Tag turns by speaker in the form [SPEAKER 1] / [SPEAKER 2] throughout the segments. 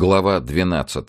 [SPEAKER 1] Глава 12.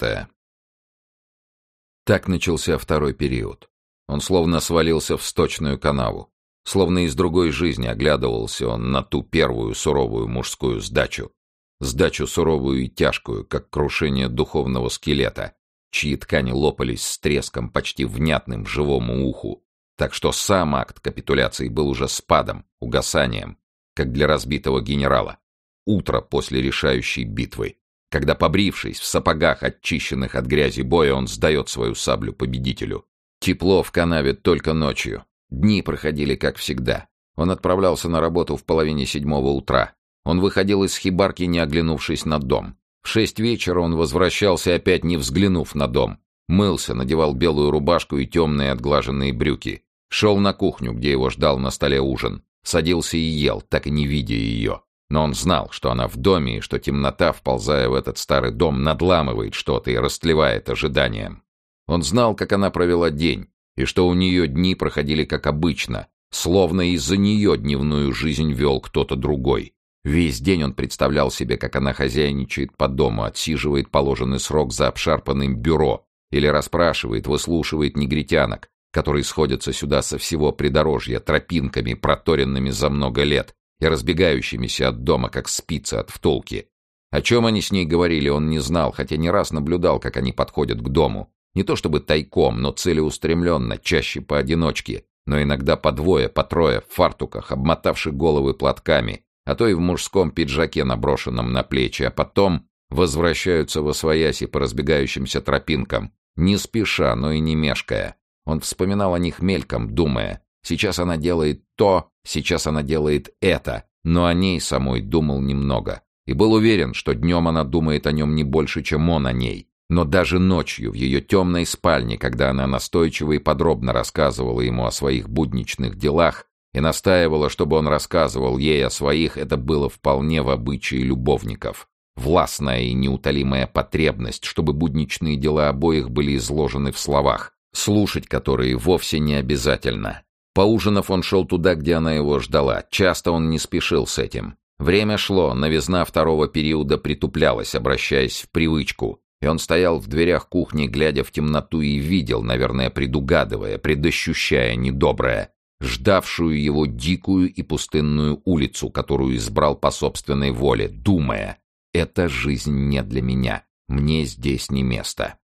[SPEAKER 1] Так начался второй период. Он словно свалился в сточную канаву. Словно из другой жизни оглядывался он на ту первую суровую мужскую сдачу. Сдачу суровую и тяжкую, как крушение духовного скелета, чьи ткани лопались с треском, почти внятным живому уху. Так что сам акт капитуляции был уже спадом, угасанием, как для разбитого генерала. Утро после решающей битвы когда, побрившись, в сапогах, очищенных от грязи боя, он сдает свою саблю победителю. Тепло в канаве только ночью. Дни проходили как всегда. Он отправлялся на работу в половине седьмого утра. Он выходил из хибарки, не оглянувшись на дом. В шесть вечера он возвращался, опять не взглянув на дом. Мылся, надевал белую рубашку и темные отглаженные брюки. Шел на кухню, где его ждал на столе ужин. Садился и ел, так и не видя ее. Но он знал, что она в доме и что темнота, вползая в этот старый дом, надламывает что-то и растлевает ожиданием. Он знал, как она провела день, и что у нее дни проходили как обычно, словно из-за нее дневную жизнь вел кто-то другой. Весь день он представлял себе, как она хозяйничает по дому, отсиживает положенный срок за обшарпанным бюро или расспрашивает, выслушивает негритянок, которые сходятся сюда со всего придорожья тропинками, проторенными за много лет, и разбегающимися от дома, как спицы от втулки. О чем они с ней говорили, он не знал, хотя не раз наблюдал, как они подходят к дому. Не то чтобы тайком, но целеустремленно, чаще поодиночке, но иногда по двое, по трое, в фартуках, обмотавших головы платками, а то и в мужском пиджаке, наброшенном на плечи, а потом возвращаются во свояси по разбегающимся тропинкам, не спеша, но и не мешкая. Он вспоминал о них мельком, думая, сейчас она делает то, Сейчас она делает это, но о ней самой думал немного. И был уверен, что днем она думает о нем не больше, чем он о ней. Но даже ночью в ее темной спальне, когда она настойчиво и подробно рассказывала ему о своих будничных делах и настаивала, чтобы он рассказывал ей о своих, это было вполне в обычае любовников. Властная и неутолимая потребность, чтобы будничные дела обоих были изложены в словах, слушать которые вовсе не обязательно. Поужинав, он шел туда, где она его ждала. Часто он не спешил с этим. Время шло, новизна второго периода притуплялась, обращаясь в привычку. И он стоял в дверях кухни, глядя в темноту, и видел, наверное, предугадывая, предощущая недоброе, ждавшую его дикую и пустынную улицу, которую избрал по собственной воле, думая, «Эта жизнь не для меня, мне здесь не место».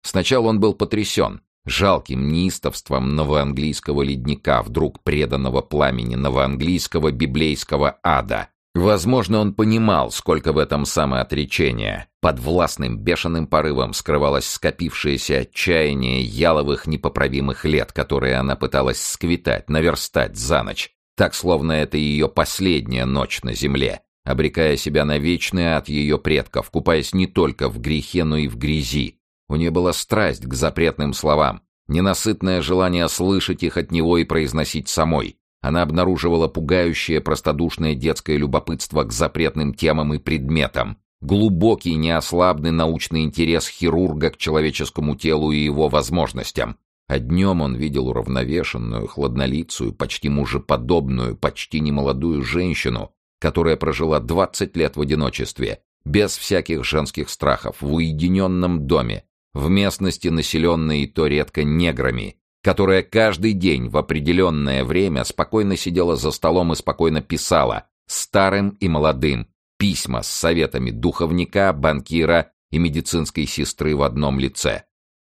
[SPEAKER 1] Сначала он был потрясен, жалким неистовством новоанглийского ледника, вдруг преданного пламени новоанглийского библейского ада. Возможно, он понимал, сколько в этом самоотречения. Под властным бешеным порывом скрывалось скопившееся отчаяние яловых непоправимых лет, которые она пыталась сквитать, наверстать за ночь, так словно это ее последняя ночь на земле, обрекая себя на вечный ад ее предков, купаясь не только в грехе, но и в грязи, у нее была страсть к запретным словам, ненасытное желание слышать их от него и произносить самой. Она обнаруживала пугающее простодушное детское любопытство к запретным темам и предметам, глубокий неослабный научный интерес хирурга к человеческому телу и его возможностям. А днем он видел уравновешенную, хладнолицую, почти мужеподобную, почти немолодую женщину, которая прожила 20 лет в одиночестве, без всяких женских страхов, в уединенном доме, в местности, населенной то редко неграми, которая каждый день в определенное время спокойно сидела за столом и спокойно писала старым и молодым письма с советами духовника, банкира и медицинской сестры в одном лице.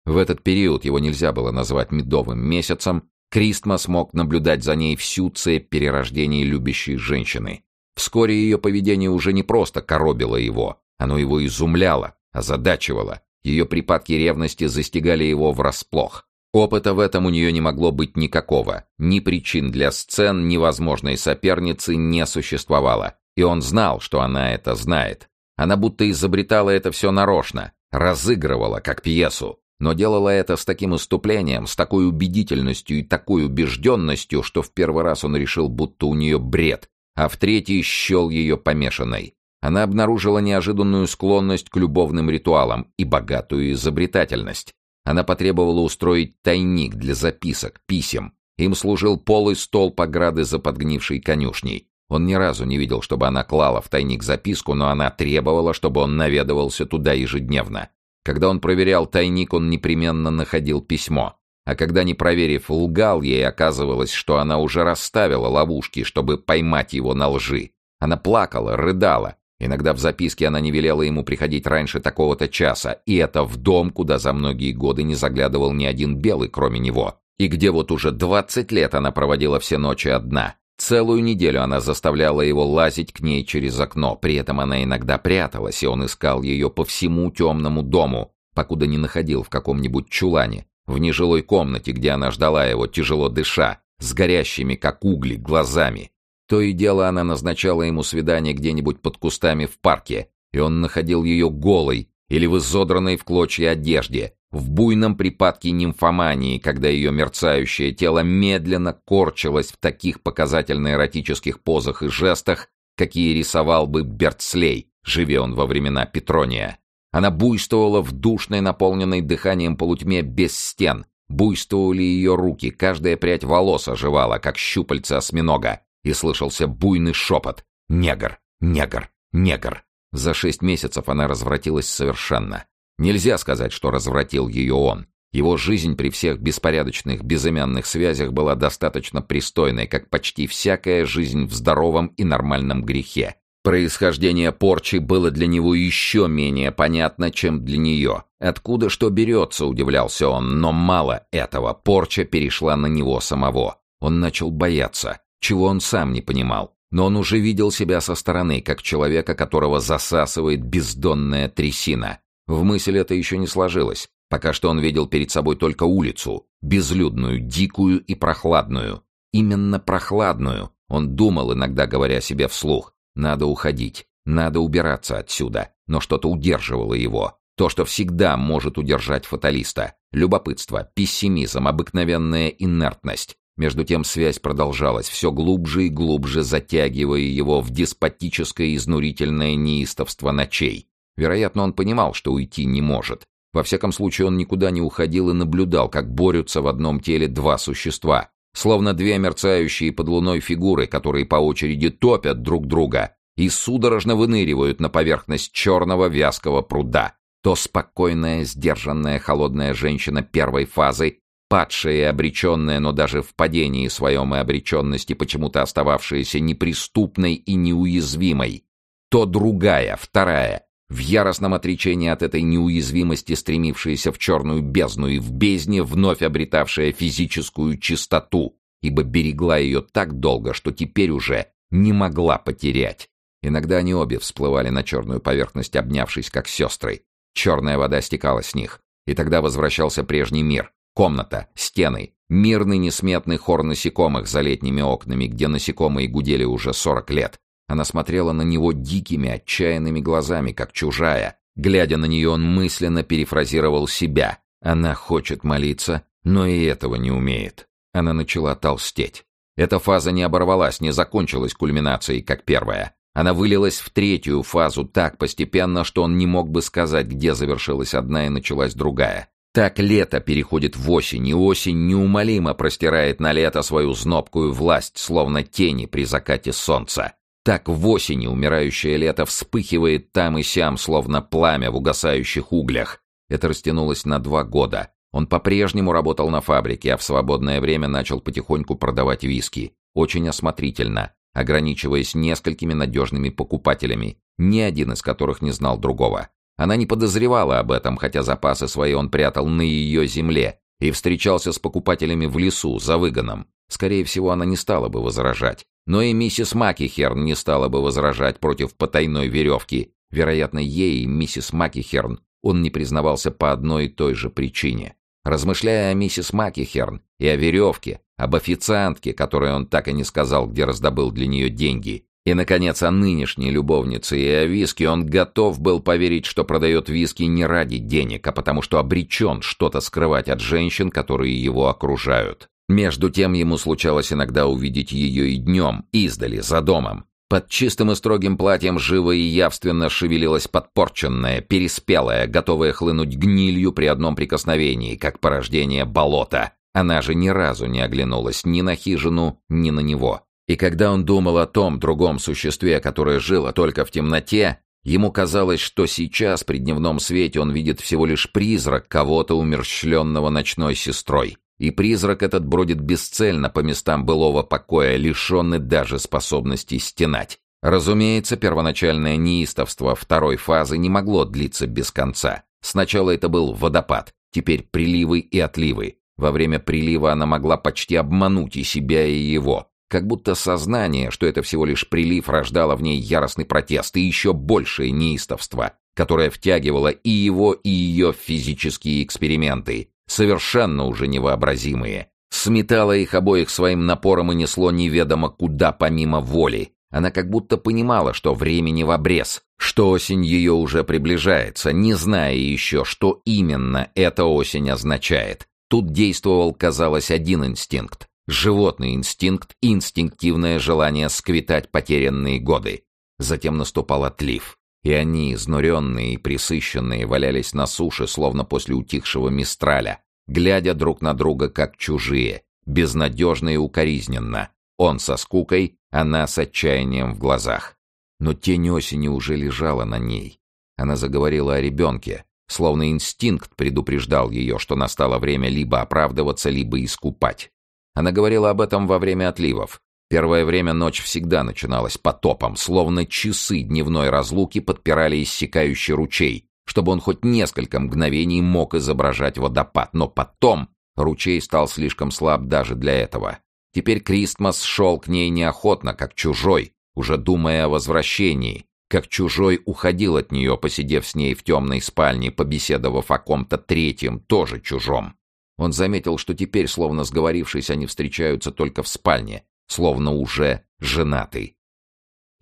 [SPEAKER 1] В этот период его нельзя было назвать медовым месяцем, Кристма смог наблюдать за ней всю цепь перерождений любящей женщины. Вскоре ее поведение уже не просто коробило его, оно его изумляло, озадачивало, ее припадки ревности застигали его врасплох. Опыта в этом у нее не могло быть никакого. Ни причин для сцен, ни возможной соперницы не существовало. И он знал, что она это знает. Она будто изобретала это все нарочно, разыгрывала, как пьесу. Но делала это с таким иступлением, с такой убедительностью и такой убежденностью, что в первый раз он решил, будто у нее бред, а в третий счел ее помешанной. Она обнаружила неожиданную склонность к любовным ритуалам и богатую изобретательность. Она потребовала устроить тайник для записок, писем. Им служил полый стол пограды за подгнившей конюшней. Он ни разу не видел, чтобы она клала в тайник записку, но она требовала, чтобы он наведывался туда ежедневно. Когда он проверял тайник, он непременно находил письмо. А когда, не проверив, лгал ей, оказывалось, что она уже расставила ловушки, чтобы поймать его на лжи. Она плакала, рыдала. Иногда в записке она не велела ему приходить раньше такого-то часа, и это в дом, куда за многие годы не заглядывал ни один белый, кроме него, и где вот уже двадцать лет она проводила все ночи одна. Целую неделю она заставляла его лазить к ней через окно, при этом она иногда пряталась, и он искал ее по всему темному дому, покуда не находил в каком-нибудь чулане, в нежилой комнате, где она ждала его, тяжело дыша, с горящими, как угли, глазами. То и дело она назначала ему свидание где-нибудь под кустами в парке, и он находил ее голой или в изодранной в клочья одежде, в буйном припадке нимфомании, когда ее мерцающее тело медленно корчилось в таких показательно-эротических позах и жестах, какие рисовал бы Берцлей, живе он во времена Петрония. Она буйствовала в душной, наполненной дыханием полутьме без стен. Буйствовали ее руки, каждая прядь волос оживала, как щупальца осьминога, и слышался буйный шепот «Негр! Негр! Негр!». За шесть месяцев она развратилась совершенно. Нельзя сказать, что развратил ее он. Его жизнь при всех беспорядочных, безымянных связях была достаточно пристойной, как почти всякая жизнь в здоровом и нормальном грехе. Происхождение порчи было для него еще менее понятно, чем для нее. Откуда что берется, удивлялся он, но мало этого, порча перешла на него самого. Он начал бояться, чего он сам не понимал. Но он уже видел себя со стороны, как человека, которого засасывает бездонная трясина. В мысль это еще не сложилось. Пока что он видел перед собой только улицу, безлюдную, дикую и прохладную. Именно прохладную. Он думал, иногда говоря себе вслух, надо уходить, надо убираться отсюда. Но что-то удерживало его. То, что всегда может удержать фаталиста. Любопытство, пессимизм, обыкновенная инертность. Между тем связь продолжалась, все глубже и глубже затягивая его в деспотическое изнурительное неистовство ночей. Вероятно, он понимал, что уйти не может. Во всяком случае, он никуда не уходил и наблюдал, как борются в одном теле два существа, словно две мерцающие под луной фигуры, которые по очереди топят друг друга и судорожно выныривают на поверхность черного вязкого пруда. То спокойная, сдержанная, холодная женщина первой фазы, падшая и обреченная, но даже в падении своем и обреченности почему-то остававшаяся неприступной и неуязвимой, то другая, вторая, в яростном отречении от этой неуязвимости, стремившаяся в черную бездну и в бездне, вновь обретавшая физическую чистоту, ибо берегла ее так долго, что теперь уже не могла потерять. Иногда они обе всплывали на черную поверхность, обнявшись как сестры. Черная вода стекала с них, и тогда возвращался прежний мир. Комната, стены, мирный несметный хор насекомых за летними окнами, где насекомые гудели уже сорок лет, она смотрела на него дикими, отчаянными глазами, как чужая. Глядя на нее, он мысленно перефразировал себя. Она хочет молиться, но и этого не умеет. Она начала толстеть. Эта фаза не оборвалась, не закончилась кульминацией, как первая. Она вылилась в третью фазу так постепенно, что он не мог бы сказать, где завершилась одна и началась другая. Так лето переходит в осень, и осень неумолимо простирает на лето свою знобкую власть, словно тени при закате солнца. Так в осени умирающее лето вспыхивает там и сям, словно пламя в угасающих углях. Это растянулось на два года. Он по-прежнему работал на фабрике, а в свободное время начал потихоньку продавать виски. Очень осмотрительно, ограничиваясь несколькими надежными покупателями, ни один из которых не знал другого. Она не подозревала об этом, хотя запасы свои он прятал на ее земле и встречался с покупателями в лесу, за выгоном. Скорее всего, она не стала бы возражать. Но и миссис Макихерн не стала бы возражать против потайной веревки. Вероятно, ей, миссис Макихерн, он не признавался по одной и той же причине. Размышляя о миссис Макихерн и о веревке, об официантке, которой он так и не сказал, где раздобыл для нее деньги, и, наконец, о нынешней любовнице и о виске, он готов был поверить, что продает виски не ради денег, а потому что обречен что-то скрывать от женщин, которые его окружают. Между тем ему случалось иногда увидеть ее и днем, издали, за домом. Под чистым и строгим платьем живо и явственно шевелилась подпорченная, переспелая, готовая хлынуть гнилью при одном прикосновении, как порождение болота. Она же ни разу не оглянулась ни на хижину, ни на него. И когда он думал о том другом существе, которое жило только в темноте, ему казалось, что сейчас при дневном свете он видит всего лишь призрак кого-то умерщвленного ночной сестрой. И призрак этот бродит бесцельно по местам былого покоя, лишенный даже способности стенать. Разумеется, первоначальное неистовство второй фазы не могло длиться без конца. Сначала это был водопад, теперь приливы и отливы. Во время прилива она могла почти обмануть и себя, и его. Как будто сознание, что это всего лишь прилив, рождало в ней яростный протест и еще большее неистовство, которое втягивало и его, и ее физические эксперименты, совершенно уже невообразимые. Сметало их обоих своим напором и несло неведомо куда помимо воли. Она как будто понимала, что времени в обрез, что осень ее уже приближается, не зная еще, что именно эта осень означает. Тут действовал, казалось, один инстинкт животный инстинкт и инстинктивное желание сквитать потерянные годы. Затем наступал отлив, и они, изнуренные и присыщенные, валялись на суше, словно после утихшего мистраля, глядя друг на друга как чужие, безнадежно и укоризненно. Он со скукой, она с отчаянием в глазах. Но тень осени уже лежала на ней. Она заговорила о ребенке, словно инстинкт предупреждал ее, что настало время либо оправдываться, либо искупать. Она говорила об этом во время отливов. Первое время ночь всегда начиналась потопом, словно часы дневной разлуки подпирали иссякающий ручей, чтобы он хоть несколько мгновений мог изображать водопад. Но потом ручей стал слишком слаб даже для этого. Теперь Кристмас шел к ней неохотно, как чужой, уже думая о возвращении, как чужой уходил от нее, посидев с ней в темной спальне, побеседовав о ком-то третьем, тоже чужом. Он заметил, что теперь, словно сговорившись, они встречаются только в спальне, словно уже женатый.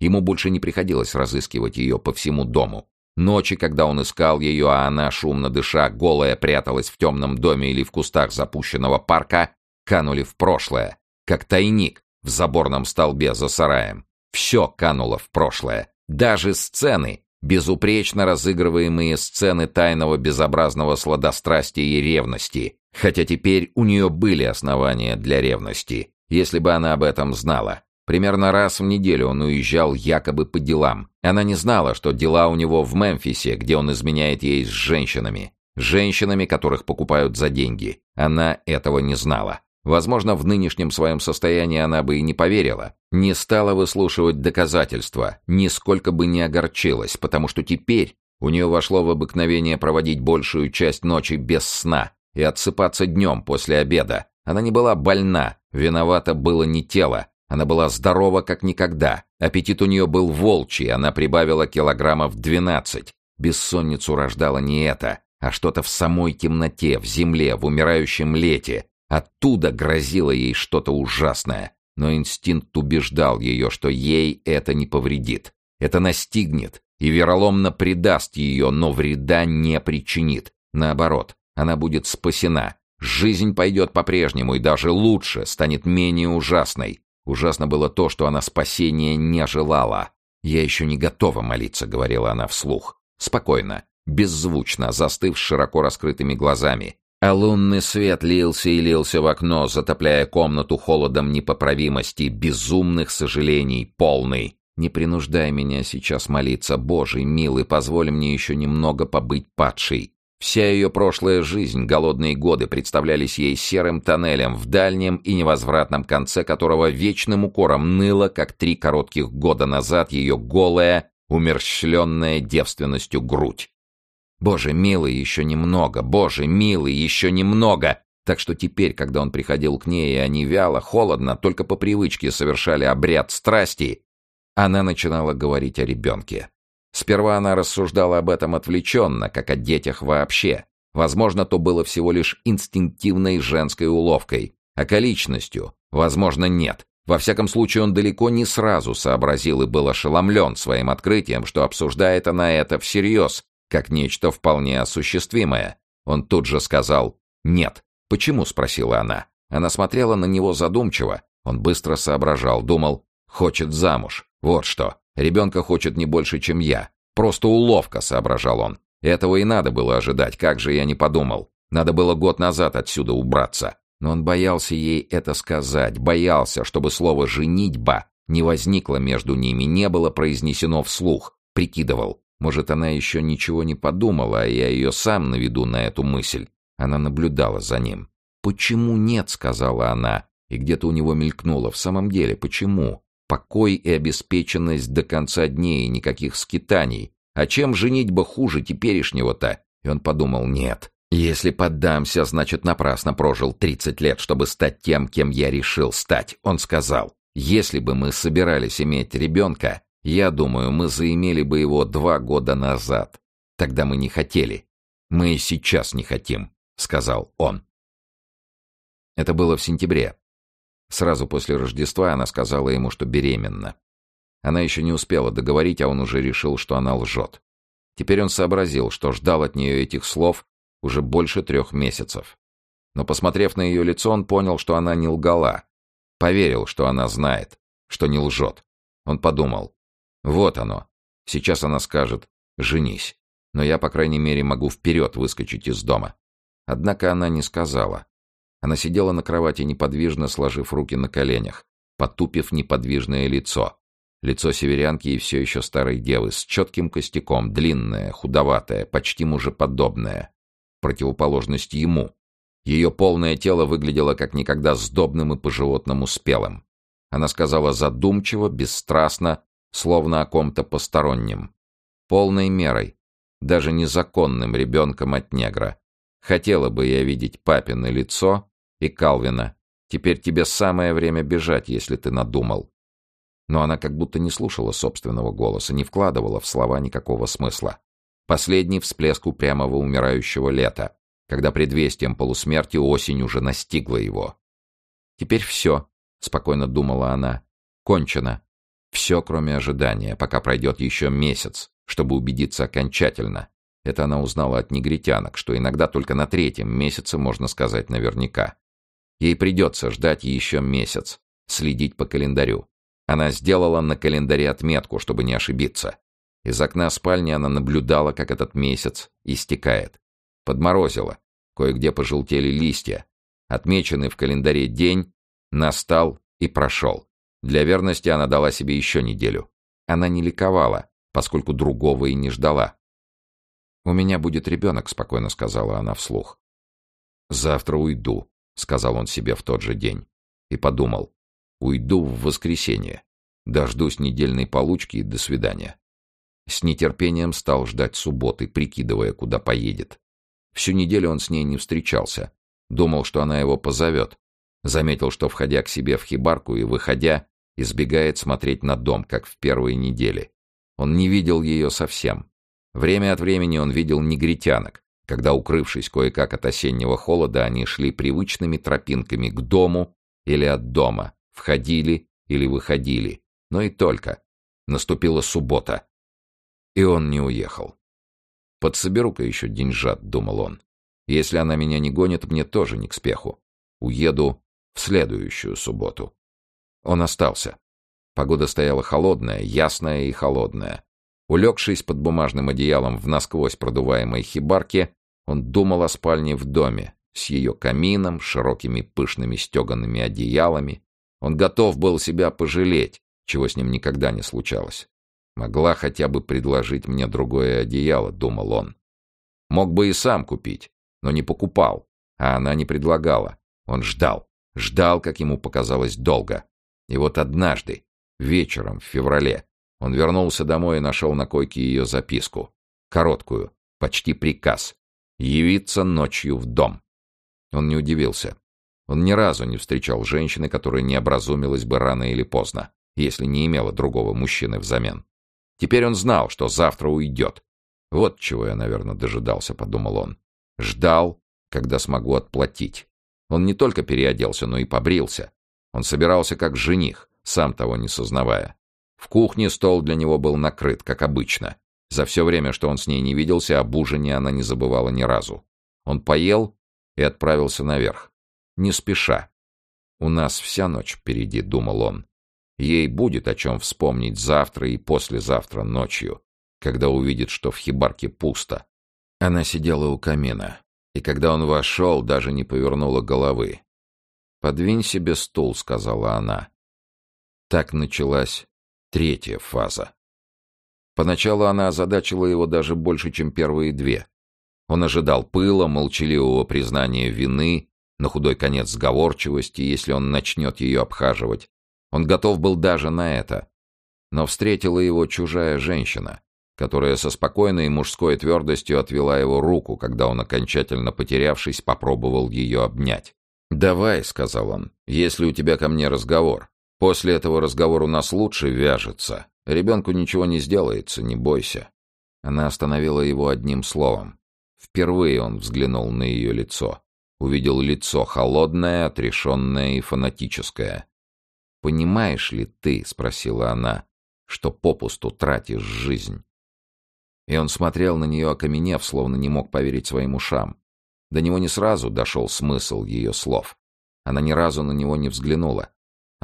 [SPEAKER 1] Ему больше не приходилось разыскивать ее по всему дому. Ночи, когда он искал ее, а она, шумно дыша, голая, пряталась в темном доме или в кустах запущенного парка, канули в прошлое, как тайник в заборном столбе за сараем. Все кануло в прошлое. Даже сцены, безупречно разыгрываемые сцены тайного безобразного сладострастия и ревности, хотя теперь у нее были основания для ревности, если бы она об этом знала. Примерно раз в неделю он уезжал якобы по делам. Она не знала, что дела у него в Мемфисе, где он изменяет ей с женщинами. Женщинами, которых покупают за деньги. Она этого не знала. Возможно, в нынешнем своем состоянии она бы и не поверила, не стала выслушивать доказательства, нисколько бы не огорчилась, потому что теперь у нее вошло в обыкновение проводить большую часть ночи без сна и отсыпаться днем после обеда. Она не была больна, виновата было не тело, она была здорова как никогда. Аппетит у нее был волчий, она прибавила килограммов двенадцать. Бессонницу рождала не это, а что-то в самой темноте, в земле, в умирающем лете, Оттуда грозило ей что-то ужасное, но инстинкт убеждал ее, что ей это не повредит. Это настигнет и вероломно предаст ее, но вреда не причинит. Наоборот, она будет спасена. Жизнь пойдет по-прежнему и даже лучше, станет менее ужасной. Ужасно было то, что она спасения не желала. «Я еще не готова молиться», — говорила она вслух. Спокойно, беззвучно, застыв широко раскрытыми глазами, а лунный свет лился и лился в окно, затопляя комнату холодом непоправимости, безумных сожалений, полный. Не принуждай меня сейчас молиться, Божий, милый, позволь мне еще немного побыть падшей. Вся ее прошлая жизнь, голодные годы представлялись ей серым тоннелем, в дальнем и невозвратном конце которого вечным укором ныло, как три коротких года назад, ее голая, умерщвленная девственностью грудь. Боже милый, еще немного, боже милый, еще немного. Так что теперь, когда он приходил к ней, и они вяло, холодно, только по привычке совершали обряд страсти, она начинала говорить о ребенке. Сперва она рассуждала об этом отвлеченно, как о детях вообще. Возможно, то было всего лишь инстинктивной женской уловкой. А количностью? Возможно, нет. Во всяком случае, он далеко не сразу сообразил и был ошеломлен своим открытием, что обсуждает она это всерьез, как нечто вполне осуществимое. Он тут же сказал «нет». «Почему?» — спросила она. Она смотрела на него задумчиво. Он быстро соображал, думал «хочет замуж». Вот что. Ребенка хочет не больше, чем я. Просто уловка, соображал он. Этого и надо было ожидать, как же я не подумал. Надо было год назад отсюда убраться. Но он боялся ей это сказать, боялся, чтобы слово «женитьба» не возникло между ними, не было произнесено вслух. Прикидывал, может, она еще ничего не подумала, а я ее сам наведу на эту мысль. Она наблюдала за ним. «Почему нет?» — сказала она. И где-то у него мелькнуло. В самом деле, почему? Покой и обеспеченность до конца дней, никаких скитаний. А чем женитьба хуже теперешнего-то? И он подумал, нет. Если поддамся, значит, напрасно прожил 30 лет, чтобы стать тем, кем я решил стать. Он сказал, если бы мы собирались иметь ребенка, я думаю, мы заимели бы его два года назад. Тогда мы не хотели. Мы и сейчас не хотим, сказал он. Это было в сентябре. Сразу после Рождества она сказала ему, что беременна. Она еще не успела договорить, а он уже решил, что она лжет. Теперь он сообразил, что ждал от нее этих слов уже больше трех месяцев. Но, посмотрев на ее лицо, он понял, что она не лгала. Поверил, что она знает, что не лжет. Он подумал, вот оно. Сейчас она скажет «женись». Но я, по крайней мере, могу вперед выскочить из дома. Однако она не сказала. Она сидела на кровати неподвижно, сложив руки на коленях, потупив неподвижное лицо. Лицо северянки и все еще старой девы, с четким костяком, длинное, худоватое, почти мужеподобное. Противоположность ему. Ее полное тело выглядело как никогда сдобным и по-животному спелым. Она сказала задумчиво, бесстрастно, словно о ком-то постороннем. Полной мерой, даже незаконным ребенком от негра. Хотела бы я видеть папино лицо и Калвина. Теперь тебе самое время бежать, если ты надумал. Но она как будто не слушала собственного голоса, не вкладывала в слова никакого смысла. Последний всплеск упрямого умирающего лета, когда предвестием полусмерти осень уже настигла его. «Теперь все», — спокойно думала она, — «кончено. Все, кроме ожидания, пока пройдет еще месяц, чтобы убедиться окончательно. Это она узнала от негритянок, что иногда только на третьем месяце можно сказать наверняка. Ей придется ждать еще месяц, следить по календарю. Она сделала на календаре отметку, чтобы не ошибиться. Из окна спальни она наблюдала, как этот месяц истекает. Подморозило. Кое-где пожелтели листья. Отмеченный в календаре день настал и прошел. Для верности она дала себе еще неделю. Она не ликовала, поскольку другого и не ждала. «У меня будет ребенок», — спокойно сказала она вслух. «Завтра уйду», — сказал он себе в тот же день. И подумал, уйду в воскресенье, дождусь недельной получки и до свидания. С нетерпением стал ждать субботы, прикидывая, куда поедет. Всю неделю он с ней не встречался. Думал, что она его позовет. Заметил, что, входя к себе в хибарку и выходя, избегает смотреть на дом, как в первые недели. Он не видел ее совсем. Время от времени он видел негритянок, когда, укрывшись кое-как от осеннего холода, они шли привычными тропинками к дому или от дома, входили или выходили, но и только. Наступила суббота, и он не уехал. «Подсоберу-ка еще деньжат», — думал он. «Если она меня не гонит, мне тоже не к спеху. Уеду в следующую субботу». Он остался. Погода стояла холодная, ясная и холодная. Улегшись под бумажным одеялом в насквозь продуваемой хибарке, он думал о спальне в доме, с ее камином, широкими пышными стеганными одеялами. Он готов был себя пожалеть, чего с ним никогда не случалось. Могла хотя бы предложить мне другое одеяло, думал он. Мог бы и сам купить, но не покупал, а она не предлагала. Он ждал, ждал, как ему показалось, долго. И вот однажды, вечером в феврале, он вернулся домой и нашел на койке ее записку. Короткую, почти приказ. Явиться ночью в дом. Он не удивился. Он ни разу не встречал женщины, которая не образумилась бы рано или поздно, если не имела другого мужчины взамен. Теперь он знал, что завтра уйдет. Вот чего я, наверное, дожидался, подумал он. Ждал, когда смогу отплатить. Он не только переоделся, но и побрился. Он собирался как жених, сам того не сознавая. В кухне стол для него был накрыт, как обычно. За все время, что он с ней не виделся, об ужине она не забывала ни разу. Он поел и отправился наверх. Не спеша. «У нас вся ночь впереди», — думал он. Ей будет о чем вспомнить завтра и послезавтра ночью, когда увидит, что в хибарке пусто. Она сидела у камина, и когда он вошел, даже не повернула головы. «Подвинь себе стул», — сказала она. Так началась третья фаза. Поначалу она озадачила его даже больше, чем первые две. Он ожидал пыла, молчаливого признания вины, на худой конец сговорчивости, если он начнет ее обхаживать. Он готов был даже на это. Но встретила его чужая женщина, которая со спокойной мужской твердостью отвела его руку, когда он, окончательно потерявшись, попробовал ее обнять. «Давай», — сказал он, — «если у тебя ко мне разговор. После этого разговор у нас лучше вяжется. Ребенку ничего не сделается, не бойся». Она остановила его одним словом. Впервые он взглянул на ее лицо. Увидел лицо холодное, отрешенное и фанатическое. «Понимаешь ли ты, — спросила она, — что попусту тратишь жизнь?» И он смотрел на нее, окаменев, словно не мог поверить своим ушам. До него не сразу дошел смысл ее слов. Она ни разу на него не взглянула.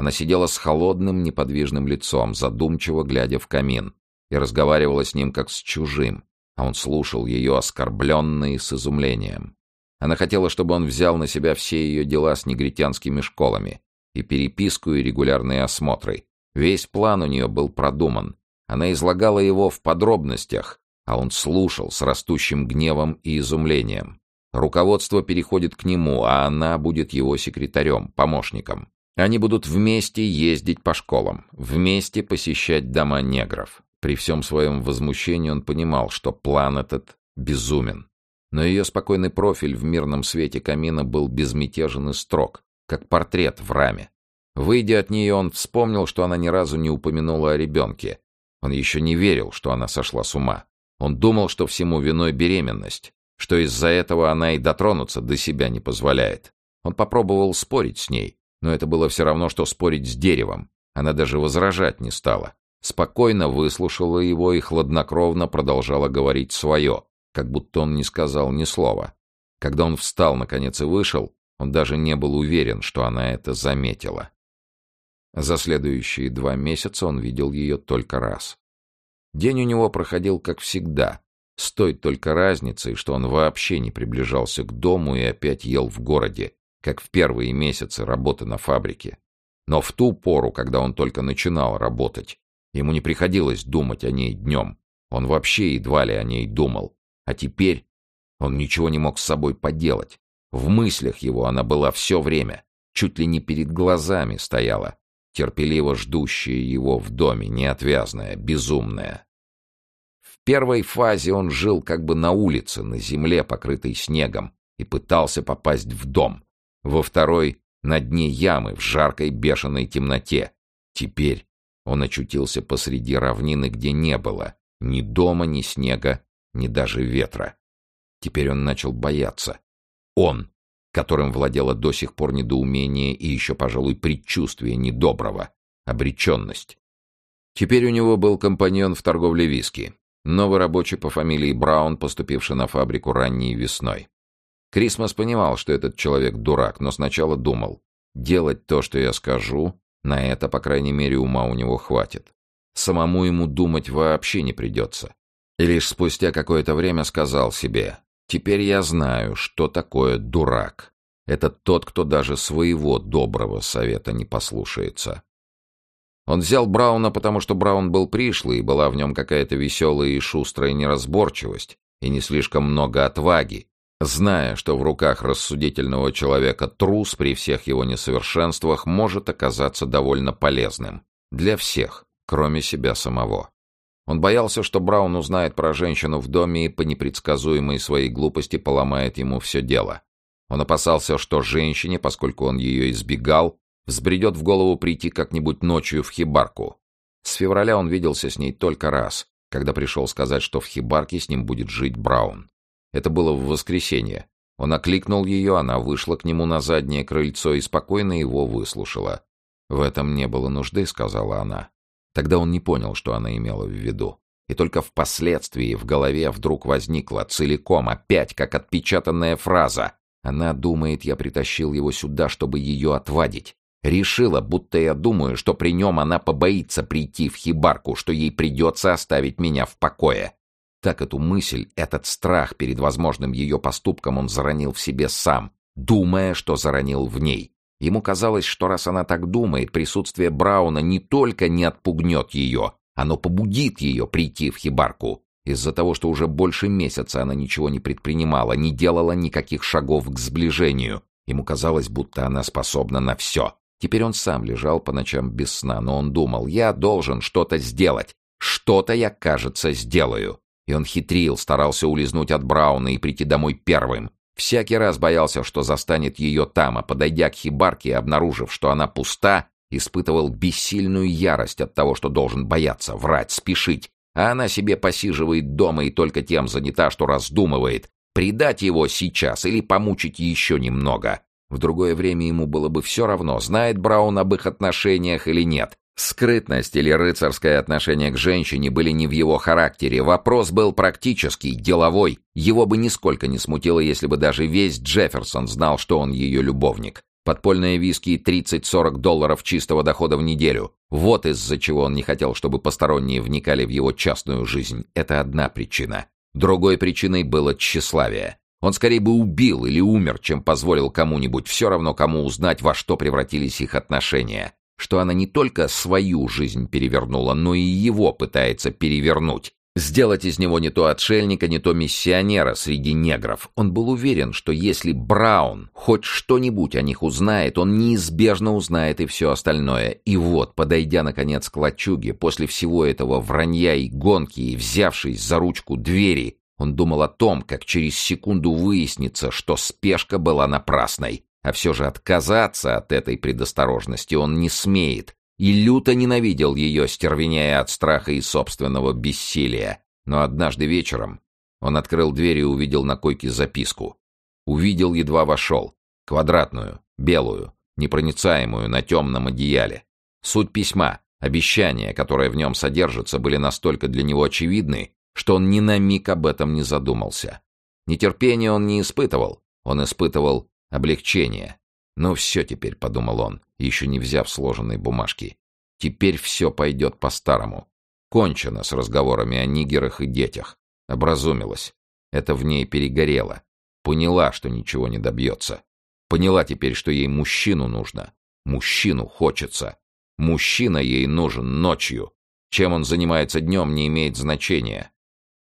[SPEAKER 1] Она сидела с холодным, неподвижным лицом, задумчиво глядя в камин, и разговаривала с ним как с чужим, а он слушал ее оскорбленный с изумлением. Она хотела, чтобы он взял на себя все ее дела с негритянскими школами, и переписку, и регулярные осмотры. Весь план у нее был продуман. Она излагала его в подробностях, а он слушал с растущим гневом и изумлением. Руководство переходит к нему, а она будет его секретарем, помощником. Они будут вместе ездить по школам, вместе посещать дома негров. При всем своем возмущении он понимал, что план этот безумен. Но ее спокойный профиль в мирном свете камина был безмятежен и строг, как портрет в раме. Выйдя от нее, он вспомнил, что она ни разу не упомянула о ребенке. Он еще не верил, что она сошла с ума. Он думал, что всему виной беременность, что из-за этого она и дотронуться до себя не позволяет. Он попробовал спорить с ней, но это было все равно, что спорить с деревом. Она даже возражать не стала. Спокойно выслушала его и хладнокровно продолжала говорить свое, как будто он не сказал ни слова. Когда он встал, наконец, и вышел, он даже не был уверен, что она это заметила. За следующие два месяца он видел ее только раз. День у него проходил как всегда, с той только разницей, что он вообще не приближался к дому и опять ел в городе, как в первые месяцы работы на фабрике. Но в ту пору, когда он только начинал работать, ему не приходилось думать о ней днем. Он вообще едва ли о ней думал. А теперь он ничего не мог с собой поделать. В мыслях его она была все время, чуть ли не перед глазами стояла, терпеливо ждущая его в доме, неотвязная, безумная. В первой фазе он жил как бы на улице, на земле, покрытой снегом, и пытался попасть в дом. Во второй — на дне ямы, в жаркой бешеной темноте. Теперь он очутился посреди равнины, где не было ни дома, ни снега, ни даже ветра. Теперь он начал бояться. Он, которым владело до сих пор недоумение и еще, пожалуй, предчувствие недоброго, обреченность. Теперь у него был компаньон в торговле виски, новый рабочий по фамилии Браун, поступивший на фабрику ранней весной. Крисмас понимал, что этот человек дурак, но сначала думал, делать то, что я скажу, на это, по крайней мере, ума у него хватит. Самому ему думать вообще не придется. И лишь спустя какое-то время сказал себе, «Теперь я знаю, что такое дурак. Это тот, кто даже своего доброго совета не послушается». Он взял Брауна, потому что Браун был пришлый, и была в нем какая-то веселая и шустрая неразборчивость, и не слишком много отваги, зная, что в руках рассудительного человека трус при всех его несовершенствах может оказаться довольно полезным. Для всех, кроме себя самого. Он боялся, что Браун узнает про женщину в доме и по непредсказуемой своей глупости поломает ему все дело. Он опасался, что женщине, поскольку он ее избегал, взбредет в голову прийти как-нибудь ночью в хибарку. С февраля он виделся с ней только раз, когда пришел сказать, что в хибарке с ним будет жить Браун. Это было в воскресенье. Он окликнул ее, она вышла к нему на заднее крыльцо и спокойно его выслушала. «В этом не было нужды», — сказала она. Тогда он не понял, что она имела в виду. И только впоследствии в голове вдруг возникла целиком, опять как отпечатанная фраза. Она думает, я притащил его сюда, чтобы ее отвадить. Решила, будто я думаю, что при нем она побоится прийти в хибарку, что ей придется оставить меня в покое. Так эту мысль, этот страх перед возможным ее поступком он заронил в себе сам, думая, что заронил в ней. Ему казалось, что раз она так думает, присутствие Брауна не только не отпугнет ее, оно побудит ее прийти в хибарку. Из-за того, что уже больше месяца она ничего не предпринимала, не делала никаких шагов к сближению. Ему казалось, будто она способна на все. Теперь он сам лежал по ночам без сна, но он думал, я должен что-то сделать. Что-то я, кажется, сделаю. И он хитрил, старался улизнуть от Брауна и прийти домой первым. Всякий раз боялся, что застанет ее там, а подойдя к хибарке и обнаружив, что она пуста, испытывал бессильную ярость от того, что должен бояться, врать, спешить. А она себе посиживает дома и только тем занята, что раздумывает, предать его сейчас или помучить еще немного. В другое время ему было бы все равно, знает Браун об их отношениях или нет. Скрытность или рыцарское отношение к женщине были не в его характере. Вопрос был практический, деловой. Его бы нисколько не смутило, если бы даже весь Джефферсон знал, что он ее любовник. Подпольные виски 30-40 долларов чистого дохода в неделю. Вот из-за чего он не хотел, чтобы посторонние вникали в его частную жизнь. Это одна причина. Другой причиной было тщеславие. Он скорее бы убил или умер, чем позволил кому-нибудь, все равно кому узнать, во что превратились их отношения что она не только свою жизнь перевернула, но и его пытается перевернуть. Сделать из него не то отшельника, не то миссионера среди негров. Он был уверен, что если Браун хоть что-нибудь о них узнает, он неизбежно узнает и все остальное. И вот, подойдя, наконец, к лачуге, после всего этого вранья и гонки, и взявшись за ручку двери, он думал о том, как через секунду выяснится, что спешка была напрасной. А все же отказаться от этой предосторожности он не смеет, и люто ненавидел ее, стервеняя от страха и собственного бессилия. Но однажды вечером он открыл дверь и увидел на койке записку. Увидел, едва вошел. Квадратную, белую, непроницаемую на темном одеяле. Суть письма, обещания, которые в нем содержатся, были настолько для него очевидны, что он ни на миг об этом не задумался. Нетерпения он не испытывал, он испытывал Облегчение. «Ну все теперь», — подумал он, еще не взяв сложенной бумажки. «Теперь все пойдет по-старому. Кончено с разговорами о нигерах и детях. Образумилась. Это в ней перегорело. Поняла, что ничего не добьется. Поняла теперь, что ей мужчину нужно. Мужчину хочется. Мужчина ей нужен ночью. Чем он занимается днем, не имеет значения.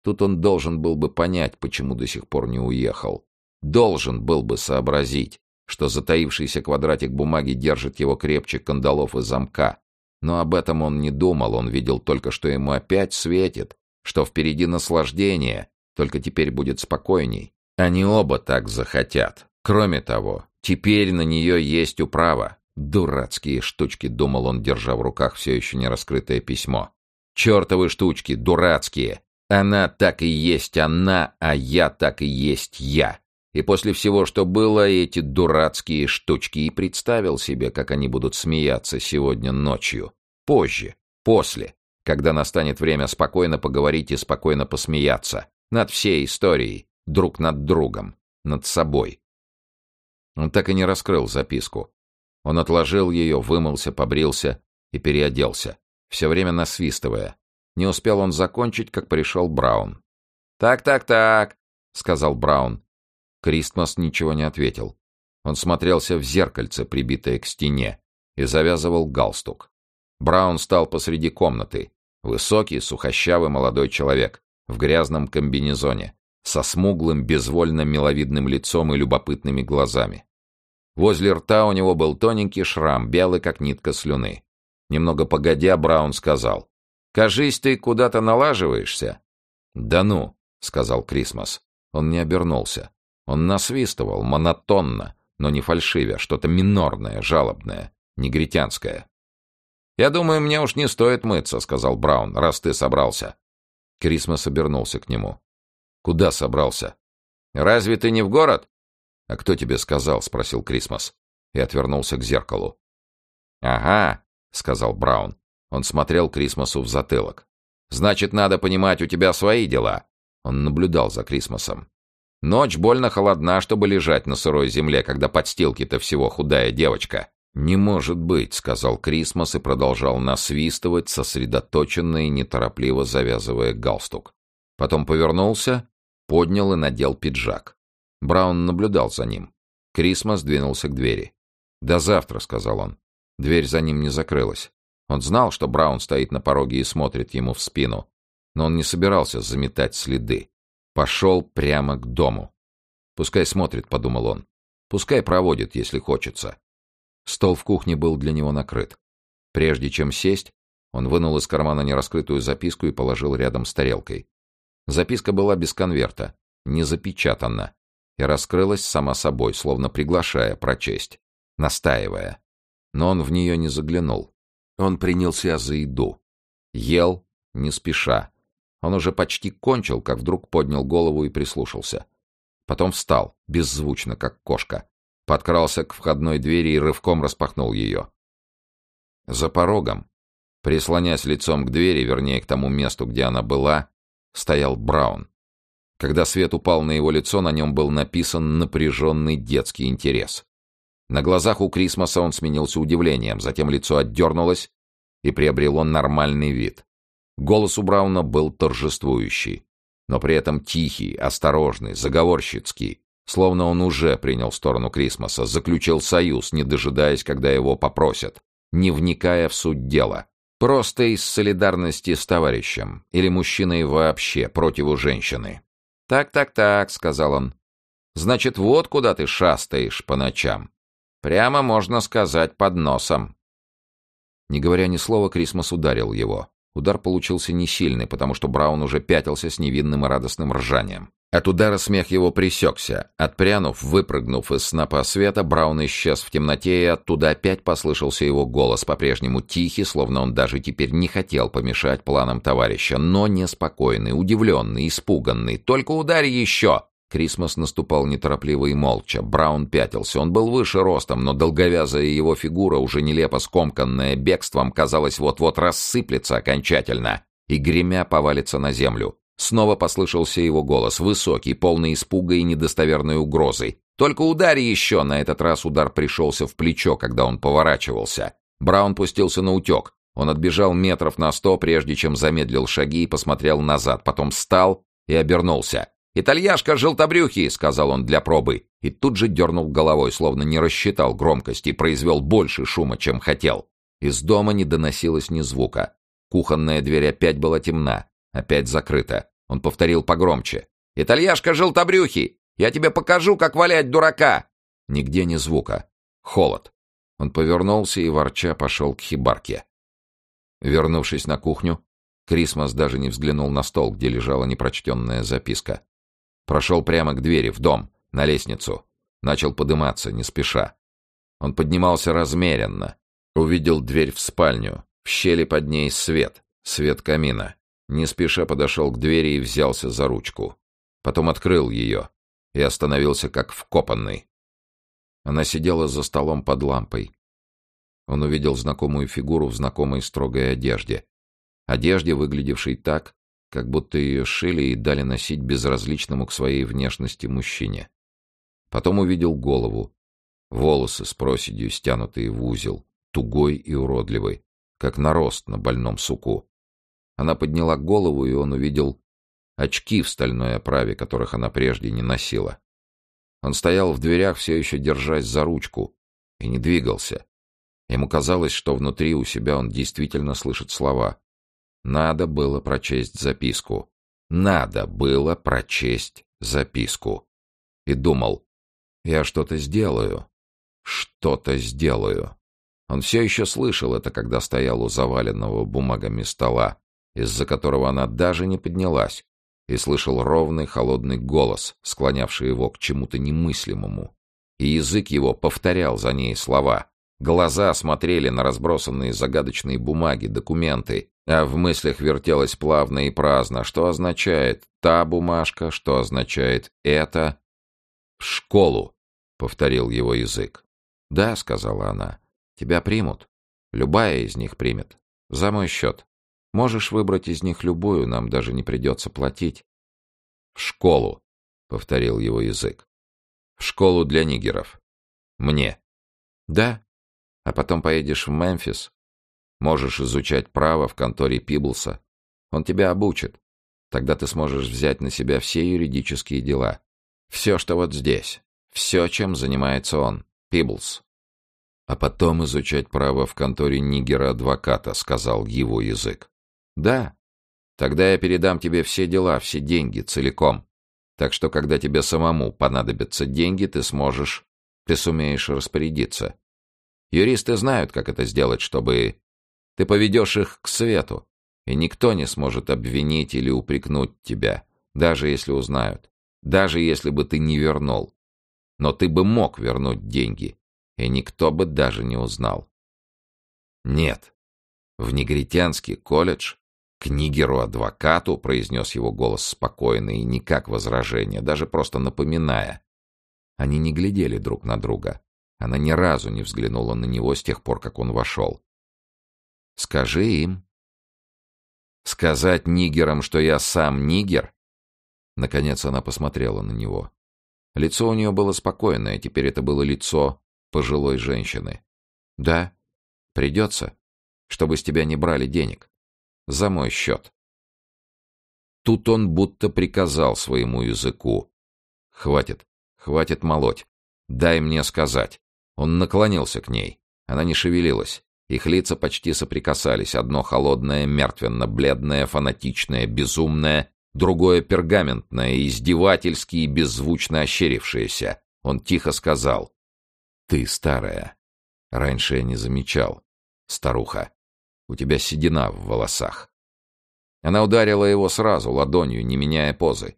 [SPEAKER 1] Тут он должен был бы понять, почему до сих пор не уехал. Должен был бы сообразить, что затаившийся квадратик бумаги держит его крепче кандалов и замка. Но об этом он не думал, он видел только, что ему опять светит, что впереди наслаждение, только теперь будет спокойней. Они оба так захотят. Кроме того, теперь на нее есть управа. Дурацкие штучки, думал он, держа в руках все еще не раскрытое письмо. Чертовы штучки, дурацкие. Она так и есть она, а я так и есть я. И после всего, что было, эти дурацкие штучки, и представил себе, как они будут смеяться сегодня ночью. Позже, после, когда настанет время спокойно поговорить и спокойно посмеяться. Над всей историей, друг над другом, над собой. Он так и не раскрыл записку. Он отложил ее, вымылся, побрился и переоделся, все время насвистывая. Не успел он закончить, как пришел Браун. «Так-так-так», — сказал Браун. Кристмас ничего не ответил. Он смотрелся в зеркальце, прибитое к стене, и завязывал галстук. Браун стал посреди комнаты. Высокий, сухощавый молодой человек в грязном комбинезоне, со смуглым, безвольно миловидным лицом и любопытными глазами. Возле рта у него был тоненький шрам, белый, как нитка слюны. Немного погодя, Браун сказал, «Кажись, ты куда-то налаживаешься?» «Да ну», — сказал Крисмас. Он не обернулся. Он насвистывал, монотонно, но не фальшивя, что-то минорное, жалобное, негритянское. «Я думаю, мне уж не стоит мыться», — сказал Браун, — «раз ты собрался». Крисмас обернулся к нему. «Куда собрался?» «Разве ты не в город?» «А кто тебе сказал?» — спросил Крисмас и отвернулся к зеркалу. «Ага», — сказал Браун. Он смотрел Крисмасу в затылок. «Значит, надо понимать, у тебя свои дела». Он наблюдал за Крисмасом. Ночь больно холодна, чтобы лежать на сырой земле, когда подстилки-то всего худая девочка. «Не может быть», — сказал Крисмас и продолжал насвистывать, сосредоточенно и неторопливо завязывая галстук. Потом повернулся, поднял и надел пиджак. Браун наблюдал за ним. Крисмас двинулся к двери. «До завтра», — сказал он. Дверь за ним не закрылась. Он знал, что Браун стоит на пороге и смотрит ему в спину, но он не собирался заметать следы. Пошел прямо к дому. «Пускай смотрит», — подумал он. «Пускай проводит, если хочется». Стол в кухне был для него накрыт. Прежде чем сесть, он вынул из кармана нераскрытую записку и положил рядом с тарелкой. Записка была без конверта, не запечатана, и раскрылась сама собой, словно приглашая прочесть, настаивая. Но он в нее не заглянул. Он принялся за еду. Ел, не спеша. Он уже почти кончил, как вдруг поднял голову и прислушался. Потом встал, беззвучно, как кошка. Подкрался к входной двери и рывком распахнул ее. За порогом, прислонясь лицом к двери, вернее, к тому месту, где она была, стоял Браун. Когда свет упал на его лицо, на нем был написан напряженный детский интерес. На глазах у Крисмоса он сменился удивлением, затем лицо отдернулось и приобрело нормальный вид. Голос у Брауна был торжествующий, но при этом тихий, осторожный, заговорщицкий, словно он уже принял сторону Крисмоса, заключил союз, не дожидаясь, когда его попросят, не вникая в суть дела. Просто из солидарности с товарищем или мужчиной вообще против женщины. «Так-так-так», — сказал он. «Значит, вот куда ты шастаешь по ночам. Прямо, можно сказать, под носом». Не говоря ни слова, Крисмос ударил его. Удар получился не сильный, потому что Браун уже пятился с невинным и радостным ржанием. От удара смех его пресекся. Отпрянув, выпрыгнув из снопа света, Браун исчез в темноте, и оттуда опять послышался его голос, по-прежнему тихий, словно он даже теперь не хотел помешать планам товарища, но неспокойный, удивленный, испуганный. «Только ударь еще!» Крисмас наступал неторопливо и молча. Браун пятился. Он был выше ростом, но долговязая его фигура, уже нелепо скомканная бегством, казалось, вот-вот рассыплется окончательно и, гремя, повалится на землю. Снова послышался его голос, высокий, полный испуга и недостоверной угрозы. «Только ударь еще!» На этот раз удар пришелся в плечо, когда он поворачивался. Браун пустился на утек. Он отбежал метров на сто, прежде чем замедлил шаги и посмотрел назад, потом встал и обернулся. «Итальяшка желтобрюхий!» — сказал он для пробы. И тут же дернул головой, словно не рассчитал громкости и произвел больше шума, чем хотел. Из дома не доносилось ни звука. Кухонная дверь опять была темна. Опять закрыто. Он повторил погромче. «Итальяшка желтобрюхий! Я тебе покажу, как валять дурака!» Нигде ни звука. Холод. Он повернулся и, ворча, пошел к хибарке. Вернувшись на кухню, Крисмас даже не взглянул на стол, где лежала непрочтенная записка. Прошел прямо к двери, в дом, на лестницу. Начал подыматься, не спеша. Он поднимался размеренно. Увидел дверь в спальню. В щели под ней свет, свет камина. Не спеша подошел к двери и взялся за ручку. Потом открыл ее и остановился как вкопанный. Она сидела за столом под лампой. Он увидел знакомую фигуру в знакомой строгой одежде. Одежде, выглядевшей так, как будто ее шили и дали носить безразличному к своей внешности мужчине. Потом увидел голову, волосы с проседью, стянутые в узел, тугой и уродливый, как нарост на больном суку. Она подняла голову, и он увидел очки в стальной оправе, которых она прежде не носила. Он стоял в дверях, все еще держась за ручку, и не двигался. Ему казалось, что внутри у себя он действительно слышит слова. Надо было прочесть записку. Надо было прочесть записку. И думал, я что-то сделаю. Что-то сделаю. Он все еще слышал это, когда стоял у заваленного бумагами стола из-за которого она даже не поднялась, и слышал ровный холодный голос, склонявший его к чему-то немыслимому. И язык его повторял за ней слова. Глаза смотрели на разбросанные загадочные бумаги, документы, а в мыслях вертелось плавно и праздно, что означает та бумажка, что означает это. «В школу», — повторил его язык. «Да», — сказала она, — «тебя примут. Любая из них примет. За мой счет. Можешь выбрать из них любую, нам даже не придется платить. — В школу, — повторил его язык. — В школу для нигеров. Мне. — Да. А потом поедешь в Мемфис. Можешь изучать право в конторе Пиблса. Он тебя обучит. Тогда ты сможешь взять на себя все юридические дела. Все, что вот здесь. Все, чем занимается он. Пиблс. А потом изучать право в конторе Нигера-адвоката, сказал его язык. Да. Тогда я передам тебе все дела, все деньги, целиком. Так что, когда тебе самому понадобятся деньги, ты сможешь, ты сумеешь распорядиться. Юристы знают, как это сделать, чтобы... Ты поведешь их к свету, и никто не сможет обвинить или упрекнуть тебя, даже если узнают, даже если бы ты не вернул. Но ты бы мог вернуть деньги, и никто бы даже не узнал. Нет, в негритянский колледж к нигеру-адвокату произнес его голос спокойно и не как возражение, даже просто напоминая. Они не глядели друг на друга. Она ни разу не взглянула на него с тех пор, как он вошел. «Скажи им». «Сказать нигерам, что я сам нигер?» Наконец она посмотрела на него. Лицо у нее было спокойное, теперь это было лицо пожилой женщины. «Да, придется, чтобы с тебя не брали денег. За мой счет». Тут он будто приказал своему языку. «Хватит, хватит молоть. Дай мне сказать». Он наклонился к ней. Она не шевелилась. Их лица почти соприкасались. Одно холодное, мертвенно-бледное, фанатичное, безумное, другое пергаментное, издевательски и беззвучно ощерившееся. Он тихо сказал. «Ты старая. Раньше я не замечал. Старуха, у тебя седина в волосах». Она ударила его сразу, ладонью, не меняя позы.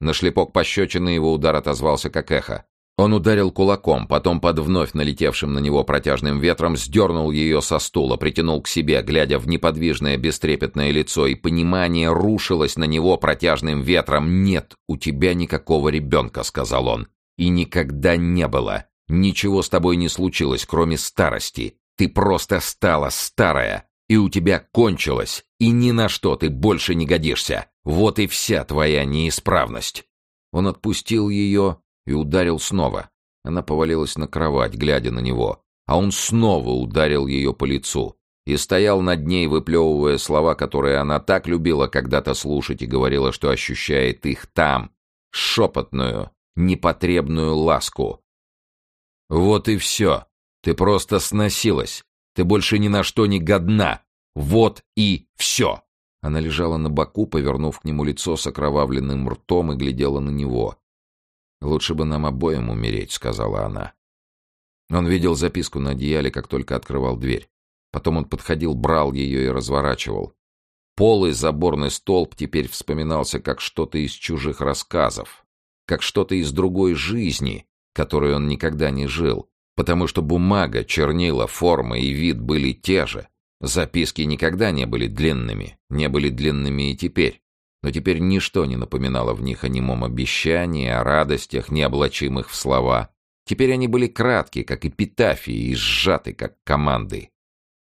[SPEAKER 1] На шлепок пощечины его удар отозвался как эхо. Он ударил кулаком, потом под вновь налетевшим на него протяжным ветром сдернул ее со стула, притянул к себе, глядя в неподвижное бестрепетное лицо, и понимание рушилось на него протяжным ветром. «Нет у тебя никакого ребенка», — сказал он, — «и никогда не было. Ничего с тобой не случилось, кроме старости. Ты просто стала старая, и у тебя кончилось, и ни на что ты больше не годишься. Вот и вся твоя неисправность». Он отпустил ее и ударил снова. Она повалилась на кровать, глядя на него, а он снова ударил ее по лицу и стоял над ней, выплевывая слова, которые она так любила когда-то слушать и говорила, что ощущает их там, шепотную, непотребную ласку. «Вот и все. Ты просто сносилась. Ты больше ни на что не годна. Вот и все!» Она лежала на боку, повернув к нему лицо с окровавленным ртом и глядела на него. «Лучше бы нам обоим умереть», — сказала она. Он видел записку на одеяле, как только открывал дверь. Потом он подходил, брал ее и разворачивал. Полый заборный столб теперь вспоминался как что-то из чужих рассказов, как что-то из другой жизни, которой он никогда не жил, потому что бумага, чернила, форма и вид были те же. Записки никогда не были длинными, не были длинными и теперь но теперь ничто не напоминало в них о немом обещании, о радостях, необлачимых в слова. Теперь они были кратки, как эпитафии, и сжаты, как команды.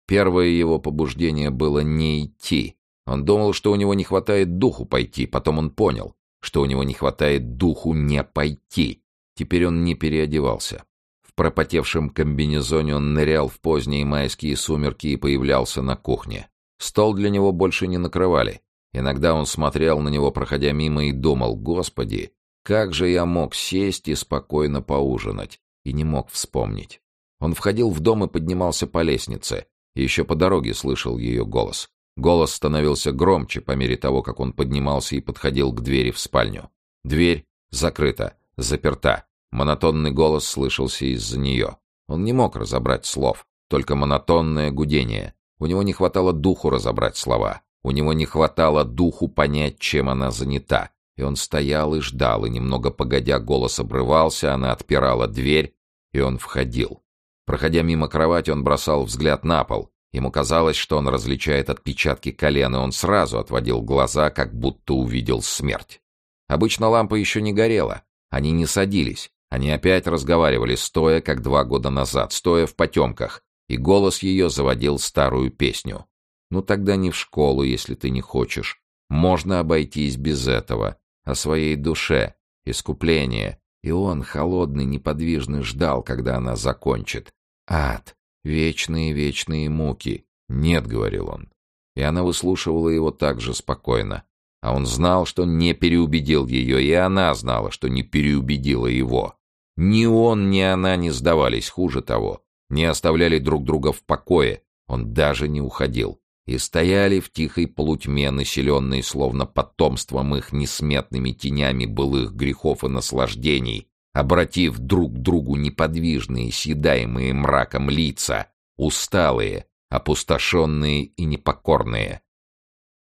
[SPEAKER 1] Первое его побуждение было не идти. Он думал, что у него не хватает духу пойти, потом он понял, что у него не хватает духу не пойти. Теперь он не переодевался. В пропотевшем комбинезоне он нырял в поздние майские сумерки и появлялся на кухне. Стол для него больше не накрывали. Иногда он смотрел на него, проходя мимо, и думал, «Господи, как же я мог сесть и спокойно поужинать?» И не мог вспомнить. Он входил в дом и поднимался по лестнице. Еще по дороге слышал ее голос. Голос становился громче по мере того, как он поднимался и подходил к двери в спальню. Дверь закрыта, заперта. Монотонный голос слышался из-за нее. Он не мог разобрать слов, только монотонное гудение. У него не хватало духу разобрать слова. У него не хватало духу понять, чем она занята, и он стоял и ждал, и немного погодя голос обрывался, она отпирала дверь, и он входил. Проходя мимо кровати, он бросал взгляд на пол. Ему казалось, что он различает отпечатки колен, и он сразу отводил глаза, как будто увидел смерть. Обычно лампа еще не горела. Они не садились. Они опять разговаривали, стоя, как два года назад, стоя в потемках, и голос ее заводил старую песню. Ну тогда не в школу, если ты не хочешь. Можно обойтись без этого. О своей душе. Искупление. И он, холодный, неподвижный, ждал, когда она закончит. Ад. Вечные-вечные муки. Нет, — говорил он. И она выслушивала его так же спокойно. А он знал, что не переубедил ее, и она знала, что не переубедила его. Ни он, ни она не сдавались, хуже того. не оставляли друг друга в покое, он даже не уходил, и стояли в тихой полутьме, населенной словно потомством их несметными тенями былых грехов и наслаждений, обратив друг к другу неподвижные, съедаемые мраком лица, усталые, опустошенные и непокорные.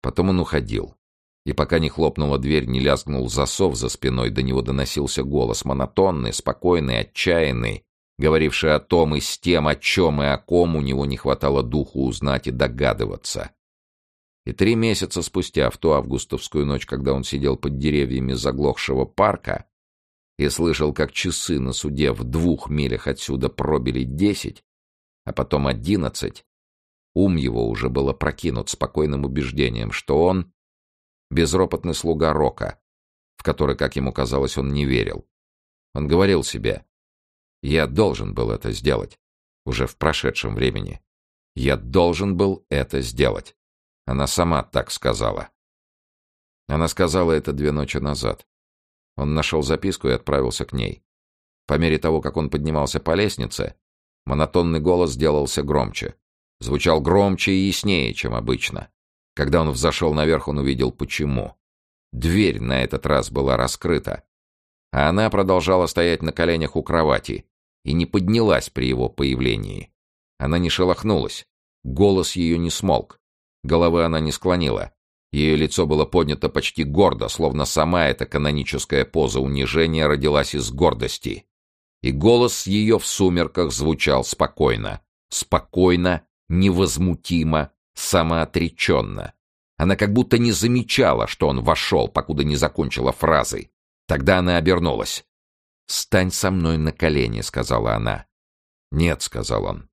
[SPEAKER 1] Потом он уходил. И пока не хлопнула дверь, не лязгнул засов за спиной, до него доносился голос, монотонный, спокойный, отчаянный, говоривший о том и с тем, о чем и о ком у него не хватало духу узнать и догадываться. И три месяца спустя, в ту августовскую ночь, когда он сидел под деревьями заглохшего парка и слышал, как часы на суде в двух милях отсюда пробили десять, а потом одиннадцать, ум его уже было прокинут спокойным убеждением, что он — безропотный слуга Рока, в который, как ему казалось, он не верил. Он говорил себе, я должен был это сделать. Уже в прошедшем времени. Я должен был это сделать. Она сама так сказала. Она сказала это две ночи назад. Он нашел записку и отправился к ней. По мере того, как он поднимался по лестнице, монотонный голос сделался громче. Звучал громче и яснее, чем обычно. Когда он взошел наверх, он увидел почему. Дверь на этот раз была раскрыта, а она продолжала стоять на коленях у кровати, и не поднялась при его появлении. Она не шелохнулась. Голос ее не смолк. Головы она не склонила. Ее лицо было поднято почти гордо, словно сама эта каноническая поза унижения родилась из гордости. И голос ее в сумерках звучал спокойно. Спокойно, невозмутимо, самоотреченно. Она как будто не замечала, что он вошел, покуда не закончила фразы. Тогда она обернулась. «Стань со мной на колени», — сказала она. «Нет», — сказал он.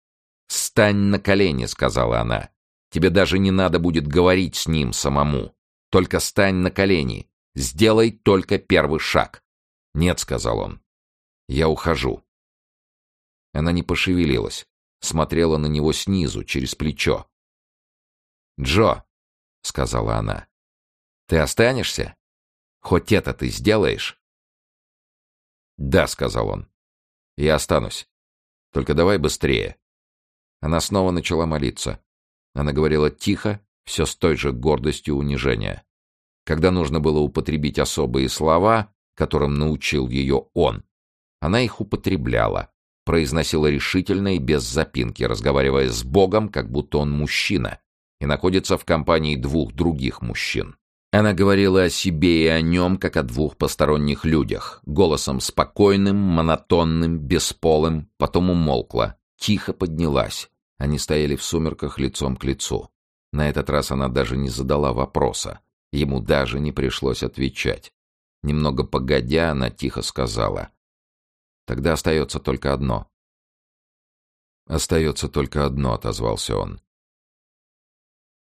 [SPEAKER 1] «Стань на колени», — сказала она. «Тебе даже не надо будет говорить с ним самому. Только стань на колени. Сделай только первый шаг». «Нет», — сказал он. «Я ухожу». Она не пошевелилась, смотрела на него снизу, через плечо. «Джо», — сказала она, — «ты останешься? Хоть это ты сделаешь?» «Да», — сказал он. «Я останусь. Только давай быстрее». Она снова начала молиться. Она говорила тихо, все с той же гордостью унижения. Когда нужно было употребить особые слова, которым научил ее он, она их употребляла, произносила решительно и без запинки, разговаривая с Богом, как будто он мужчина, и находится в компании двух других мужчин. Она говорила о себе и о нем, как о двух посторонних людях, голосом спокойным, монотонным, бесполым, потом умолкла, тихо поднялась. Они стояли в сумерках лицом к лицу. На этот раз она даже не задала вопроса. Ему даже не пришлось отвечать. Немного погодя, она тихо сказала. «Тогда остается только одно». «Остается только одно», — отозвался он.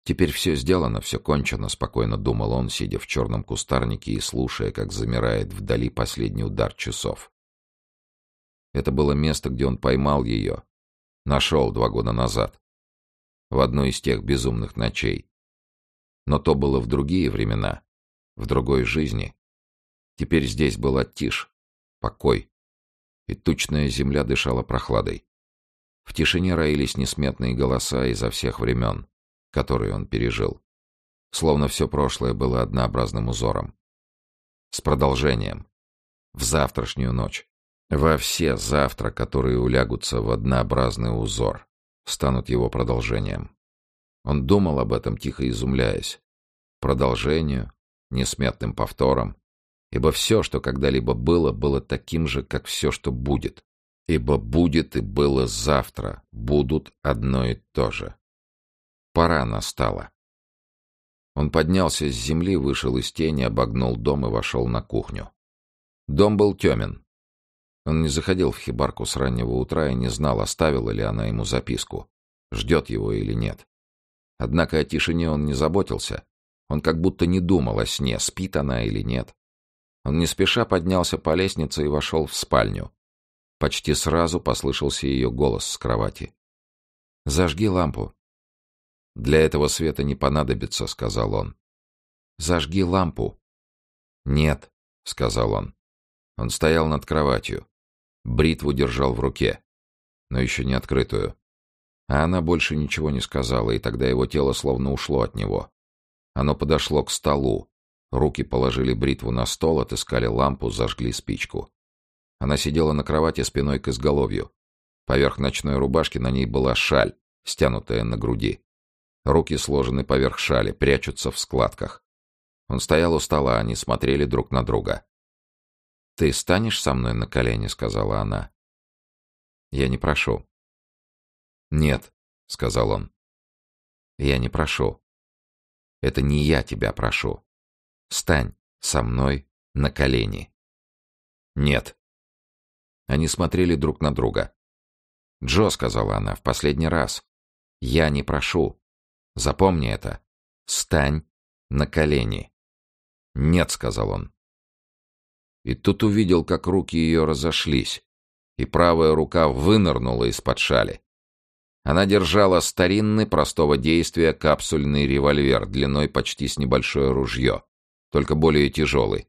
[SPEAKER 1] Теперь все сделано, все кончено, спокойно думал он, сидя в черном кустарнике и слушая, как замирает вдали последний удар часов. Это было место, где он поймал ее, нашел два года назад, в одну из тех безумных ночей. Но то было в другие времена, в другой жизни. Теперь здесь была тишь, покой, и тучная земля дышала прохладой. В тишине роились несметные голоса изо всех времен который он пережил. Словно все прошлое было однообразным узором. С продолжением. В завтрашнюю ночь. Во все завтра, которые улягутся в однообразный узор, станут его продолжением. Он думал об этом, тихо изумляясь. Продолжению, несметным повтором, ибо все, что когда-либо было, было таким же, как все, что будет. Ибо будет и было завтра, будут одно и то же. Пора настала. Он поднялся с земли, вышел из тени, обогнул дом и вошел на кухню. Дом был темен. Он не заходил в хибарку с раннего утра и не знал, оставила ли она ему записку, ждет его или нет. Однако о тишине он не заботился. Он как будто не думал о сне, спит она или нет. Он не спеша поднялся по лестнице и вошел в спальню. Почти сразу послышался ее голос с кровати. «Зажги лампу», «Для этого света не понадобится», — сказал он. «Зажги лампу». «Нет», — сказал он. Он стоял над кроватью. Бритву держал в руке. но еще не открытую. А она больше ничего не сказала, и тогда его тело словно ушло от него. Оно подошло к столу. Руки положили бритву на стол, отыскали лампу, зажгли спичку. Она сидела на кровати спиной к изголовью. Поверх ночной рубашки на ней была шаль, стянутая на груди. Руки сложены поверх шали, прячутся в складках. Он стоял у стола, они смотрели друг на друга. «Ты станешь со мной на колени?» — сказала она. «Я не прошу». «Нет», — сказал он. «Я не прошу. Это не я тебя прошу. Стань со мной на колени». «Нет». Они смотрели друг на друга. «Джо», — сказала она, — «в последний раз. Я не прошу. Запомни это. Стань на колени». «Нет», — сказал он. И тут увидел, как руки ее разошлись, и правая рука вынырнула из-под шали. Она держала старинный, простого действия капсульный револьвер длиной почти с небольшое ружье, только более тяжелый.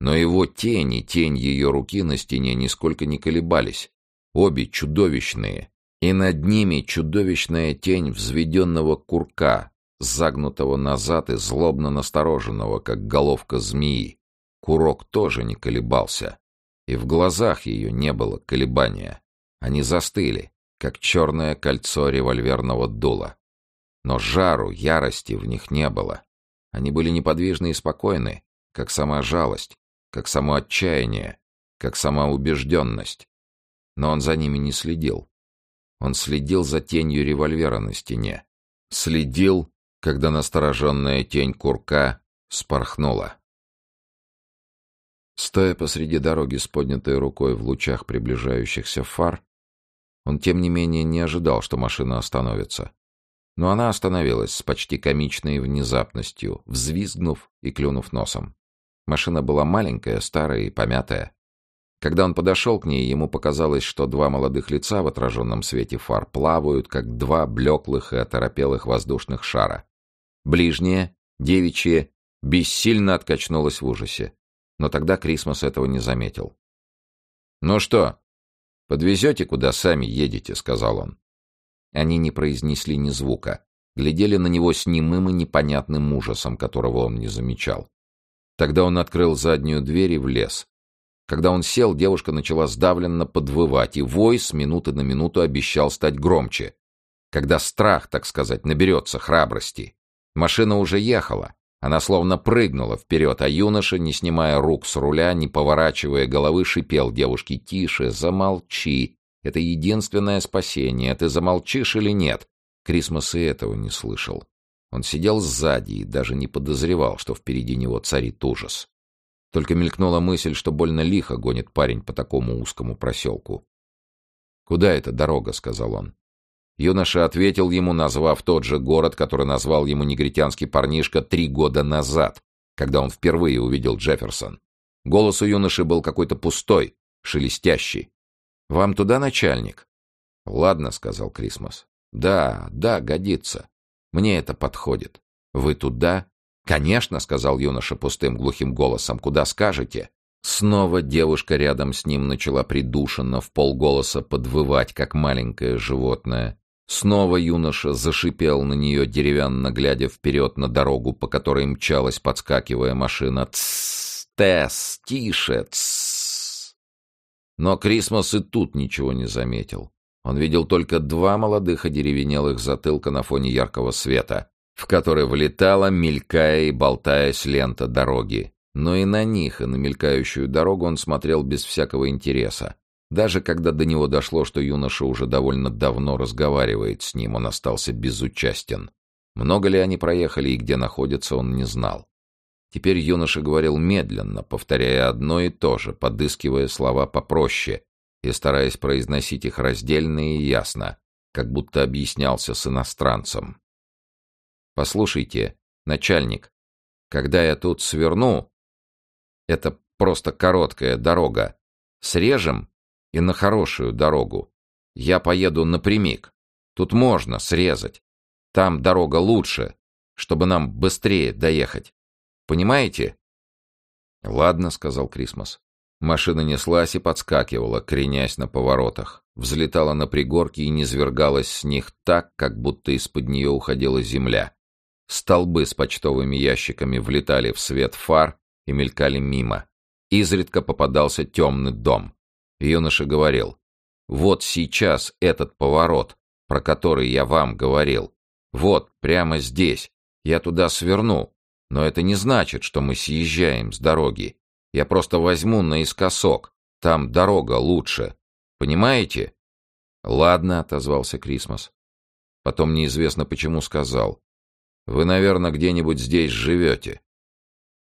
[SPEAKER 1] Но его тени, тень ее руки на стене нисколько не колебались. Обе чудовищные, и над ними чудовищная тень взведенного курка, загнутого назад и злобно настороженного, как головка змеи. Курок тоже не колебался, и в глазах ее не было колебания. Они застыли, как черное кольцо револьверного дула. Но жару, ярости в них не было. Они были неподвижны и спокойны, как сама жалость, как само отчаяние, как сама убежденность. Но он за ними не следил. Он следил за тенью револьвера на стене. Следил, когда настороженная тень курка спорхнула. Стоя посреди дороги с поднятой рукой в лучах приближающихся фар, он, тем не менее, не ожидал, что машина остановится. Но она остановилась с почти комичной внезапностью, взвизгнув и клюнув носом. Машина была маленькая, старая и помятая. Когда он подошел к ней, ему показалось, что два молодых лица в отраженном свете фар плавают, как два блеклых и оторопелых воздушных шара. Ближнее, девичье, бессильно откачнулось в ужасе но тогда Крисмос этого не заметил. «Ну что, подвезете, куда сами едете?» — сказал он. Они не произнесли ни звука, глядели на него с немым и непонятным ужасом, которого он не замечал. Тогда он открыл заднюю дверь и влез. Когда он сел, девушка начала сдавленно подвывать, и вой с минуты на минуту обещал стать громче. Когда страх, так сказать, наберется храбрости. Машина уже ехала. Она словно прыгнула вперед, а юноша, не снимая рук с руля, не поворачивая головы, шипел девушке «Тише, замолчи! Это единственное спасение. Ты замолчишь или нет?» Крисмос и этого не слышал. Он сидел сзади и даже не подозревал, что впереди него царит ужас. Только мелькнула мысль, что больно лихо гонит парень по такому узкому проселку. «Куда эта дорога?» — сказал он. Юноша ответил ему, назвав тот же город, который назвал ему негритянский парнишка три года назад, когда он впервые увидел Джефферсон. Голос у юноши был какой-то пустой, шелестящий. «Вам туда, начальник?» «Ладно», — сказал Крисмас. «Да, да, годится. Мне это подходит. Вы туда?» «Конечно», — сказал юноша пустым глухим голосом. «Куда скажете?» Снова девушка рядом с ним начала придушенно в полголоса подвывать, как маленькое животное. Снова юноша зашипел на нее, деревянно глядя вперед на дорогу, по которой мчалась, подскакивая машина. «Тссс! Тесс! Тише! Тссс!» Но Крисмос и тут ничего не заметил. Он видел только два молодых одеревенелых затылка на фоне яркого света, в который влетала, мелькая и болтаясь лента дороги. Но и на них, и на мелькающую дорогу он смотрел без всякого интереса. Даже когда до него дошло, что юноша уже довольно давно разговаривает с ним, он остался безучастен. Много ли они проехали и где находятся, он не знал. Теперь юноша говорил медленно, повторяя одно и то же, подыскивая слова попроще и стараясь произносить их раздельно и ясно, как будто объяснялся с иностранцем. «Послушайте, начальник, когда я тут сверну, это просто короткая дорога, срежем и на хорошую дорогу. Я поеду напрямик. Тут можно срезать. Там дорога лучше, чтобы нам быстрее доехать. Понимаете? Ладно, сказал Крисмас. Машина неслась и подскакивала, кренясь на поворотах, взлетала на пригорки и низвергалась с них так, как будто из-под нее уходила земля. Столбы с почтовыми ящиками влетали в свет фар и мелькали мимо. Изредка попадался темный дом. Юноша говорил, «Вот сейчас этот поворот, про который я вам говорил. Вот, прямо здесь. Я туда сверну. Но это не значит, что мы съезжаем с дороги. Я просто возьму наискосок. Там дорога лучше. Понимаете? Ладно, отозвался Крисмас. Потом неизвестно почему сказал. Вы, наверное, где-нибудь здесь живете.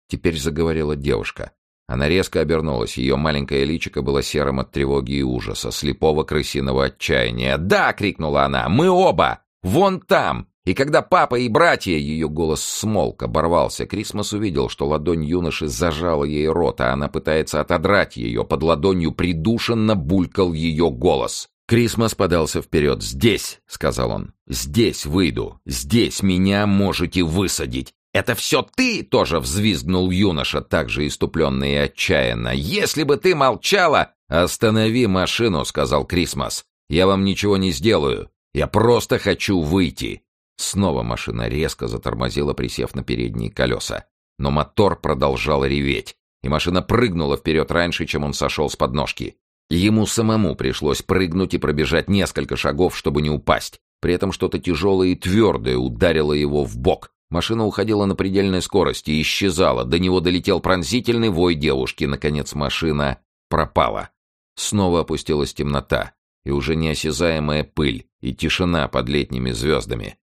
[SPEAKER 1] Теперь заговорила девушка. Она резко обернулась. Ее маленькое личико было серым от тревоги и ужаса, слепого крысиного отчаяния. «Да!» — крикнула она. «Мы оба! Вон там! И когда папа и братья, ее голос смолк, оборвался, Крисмас увидел, что ладонь юноши зажала ей рот, а она пытается отодрать ее, под ладонью придушенно булькал ее голос. Крисмас подался вперед. «Здесь», — сказал он, — «здесь выйду, здесь меня можете высадить». «Это все ты!» — тоже взвизгнул юноша, так же иступленно и отчаянно. «Если бы ты молчала...» «Останови машину», — сказал Крисмас. «Я вам ничего не сделаю. Я просто хочу выйти». Снова машина резко затормозила, присев на передние колеса. Но мотор продолжал реветь, и машина прыгнула вперед раньше, чем он сошел с подножки. Ему самому пришлось прыгнуть и пробежать несколько шагов, чтобы не упасть. При этом что-то тяжелое и твердое ударило его в бок. Машина уходила на предельной скорости и исчезала. До него долетел пронзительный вой девушки. Наконец машина пропала. Снова опустилась темнота, и уже неосязаемая пыль, и тишина под летними звездами.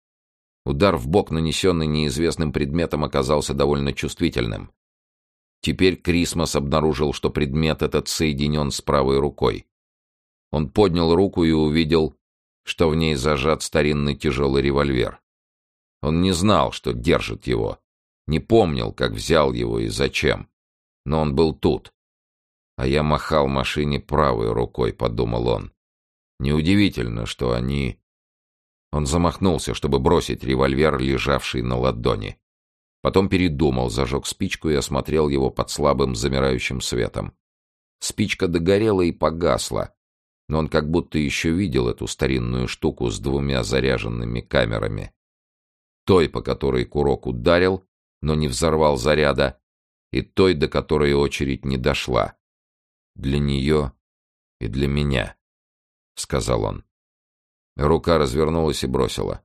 [SPEAKER 1] Удар в бок, нанесенный неизвестным предметом, оказался довольно чувствительным. Теперь Крисмас обнаружил, что предмет этот соединен с правой рукой. Он поднял руку и увидел, что в ней зажат старинный тяжелый револьвер. Он не знал, что держит его, не помнил, как взял его и зачем. Но он был тут. А я махал машине правой рукой, подумал он. Неудивительно, что они он замахнулся, чтобы бросить револьвер, лежавший на ладони. Потом передумал, зажег спичку и осмотрел его под слабым замирающим светом. Спичка догорела и погасла, но он как будто еще видел эту старинную штуку с двумя заряженными камерами. Той, по которой курок ударил, но не взорвал заряда, и той, до которой очередь не дошла. Для нее и для меня, — сказал он. Рука развернулась и бросила.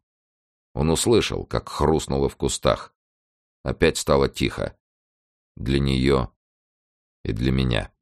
[SPEAKER 1] Он услышал, как хрустнуло в кустах. Опять стало тихо. Для нее и для меня.